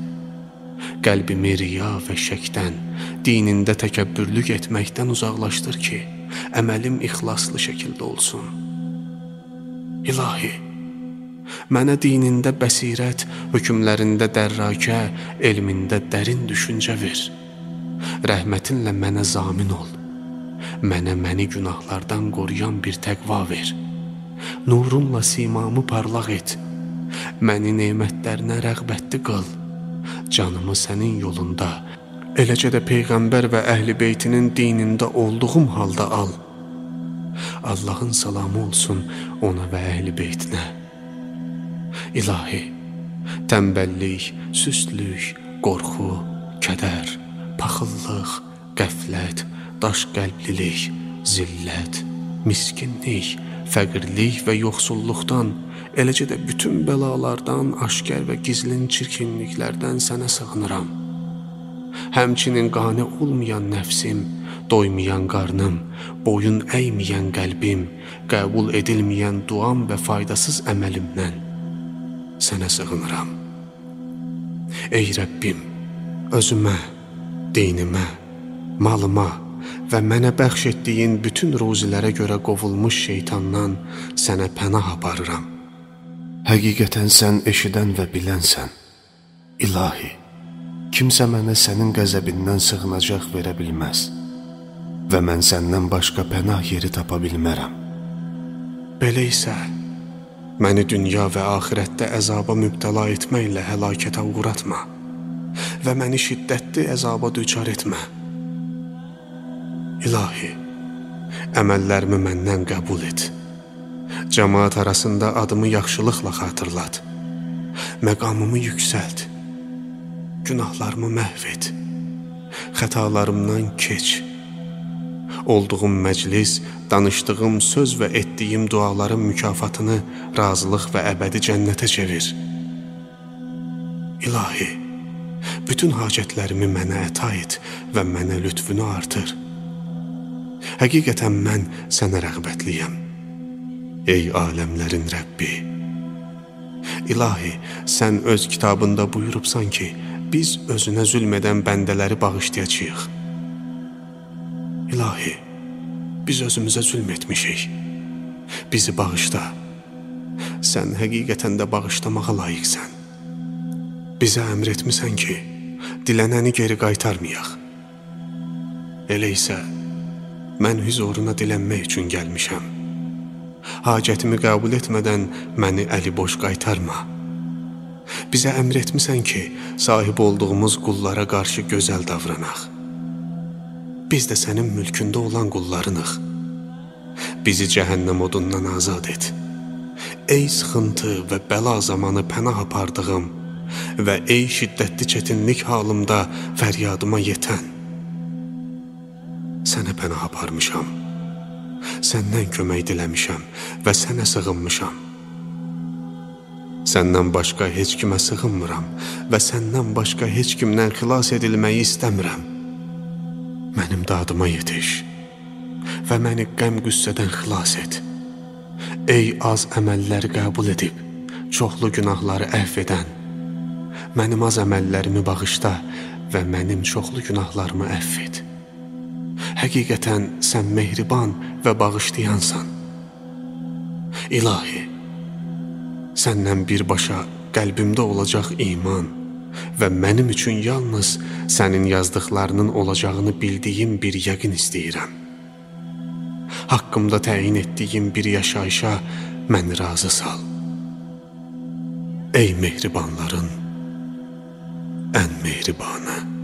Qəlbimi riya və şəkdən, dinində təkəbbürlük etməkdən uzaqlaşdır ki, əməlim ixlaslı şəkildə olsun. İlahi, mənə dinində bəsirət, hökmlərində dərrakə, elmində dərin düşüncə ver. Rəhmətinlə mənə zamin ol Mənə məni günahlardan qoruyan bir təqva ver. Nurunla simamı parlaq et. Məni nemətlərinə rəğbətli qıl. Canımı sənin yolunda, eləcə də peyğəmbər və əhli beytinin dinində olduğum halda al. Allahın salamı olsun ona və əhli beytinə. İlahi, tənbəllik, süstlük, qorxu, kədər, paxıllıq, qəflət, daş qəlblilik, zillət, miskinlik, fəqirlik və yoxsulluqdan, eləcə də bütün bəlalardan, aşkar və gizlin çirkinliklərdən sənə sığınıram. Həmçinin qane olmayan nəfsim, doymayan qarnım, boyun əyməyən qəlbim, qəbul edilməyən duam və faydasız əməlimdən sənə sığınıram. Ey Rəbbim, özümə, dinimə, malıma və mənə bəxş etdiyin bütün ruzilərə görə qovulmuş şeytandan sənə pənah aparıram. Həqiqətən sən eşidən və bilənsən. İlahi, kimsə mənə sənin qəzəbindən sığınacaq verə bilməz və mən səndən başqa pənah yeri tapa bilmərəm. Belə isə məni dünya və axirətdə əzaba mübtəla etməklə həlakətə uğratma və məni şiddətli əzaba düçar etmə. İlahi, əməllərimi məndən qəbul et. Cəmaat arasında adımı yaxşılıqla xatırlat. Məqamımı yüksəlt. Günahlarımı məhv et. Xətalarımdan keç. Olduğum məclis, danışdığım söz və etdiyim duaların mükafatını razılıq və əbədi cənnətə çevir. İlahi, bütün hacətlərimi mənə əta et və mənə lütfünü artır. Həqiqətən mən sənə rəğbətliyəm. Ey aləmlərin Rəbbi! İlahi, sən öz kitabında buyurubsan ki, biz özünə zülm edən bəndələri bağışlayacağıq. İlahi, biz özümüzə zülm etmişik. Bizi bağışla. Sən həqiqətən də bağışlamağa layiqsən. Bizə əmr etmisən ki, dilənəni geri qaytarmayaq. Elə isə mən hüzuruna dilənmək üçün gəlmişəm. Hacətimi qəbul etmədən məni əli boş qaytarma. Bizə əmr etmisən ki, sahib olduğumuz qullara qarşı gözəl davranaq. Biz də sənin mülkündə olan qullarınıq. Bizi cəhənnəm odundan azad et. Ey sıxıntı və bəla zamanı pənah apardığım və ey şiddətli çətinlik halımda fəryadıma yetən sənə pənah aparmışam. Səndən kömək diləmişəm və sənə sığınmışam. Səndən başqa heç kimə sığınmıram və səndən başqa heç kimdən xilas edilməyi istəmirəm. Mənim dadıma yetiş və məni qəm-qüssədən xilas et. Ey az əməlləri qəbul edib, çoxlu günahları əhv edən, mənim az əməllərimi bağışla və mənim çoxlu günahlarımı əhv et. Həqiqətən sən mehriban və bağışlayansan. İlahi, səndən birbaşa qəlbimdə olacaq iman və mənim üçün yalnız sənin yazdıqlarının olacağını bildiyim bir yəqin istəyirəm. Haqqımda təyin etdiyim bir yaşayışa məni razı sal. Ey mehribanların ən mehribanı.